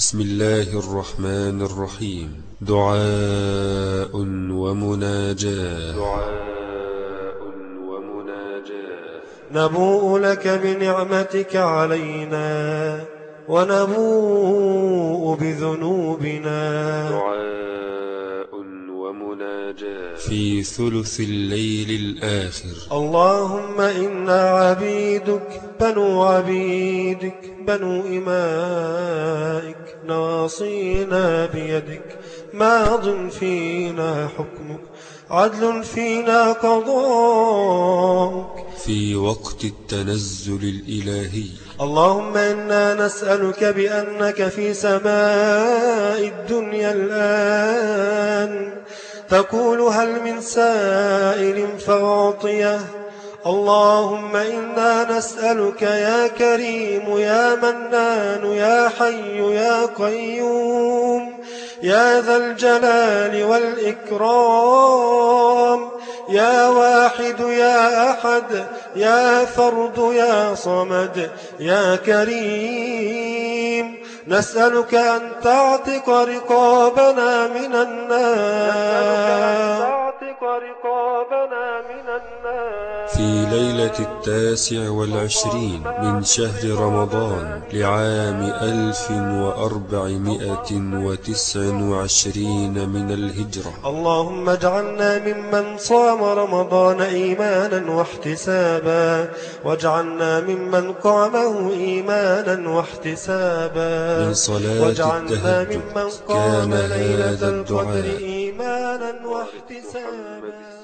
بسم الله الرحمن الرحيم دعاء ومناجاة دعاء ومناجاة نبوء لك بنعمتك علينا ونبوء بذنوبنا دعاء في ثلث الليل الآخر. اللهم إنا عبيدك بنو عبيدك بنو إمائك نواصينا بيدك ماض فينا حكمك عدل فينا قضاءك في وقت التنزل الإلهي. اللهم إنا نسألك بأنك في سماء الدنيا الآن. تقول هل من سائل فأعطيه. اللهم إنا نسألك يا كريم يا منان يا حي يا قيوم يا ذا الجلال والإكرام يا واحد يا أحد يا فرد يا صمد يا كريم. نسألك أن تعتق رقابنا من النار. في ليلة التاسع والعشرين من شهر رمضان لعام ألف وأربعمائة وتسع وعشرين من الهجرة. اللهم اجعلنا ممن صام رمضان إيمانا واحتسابا. واجعلنا ممن قامه إيمانا واحتسابا. من صلاة واجعلنا التهجد كان هذا الدعاء. إيمانا واحتسابا.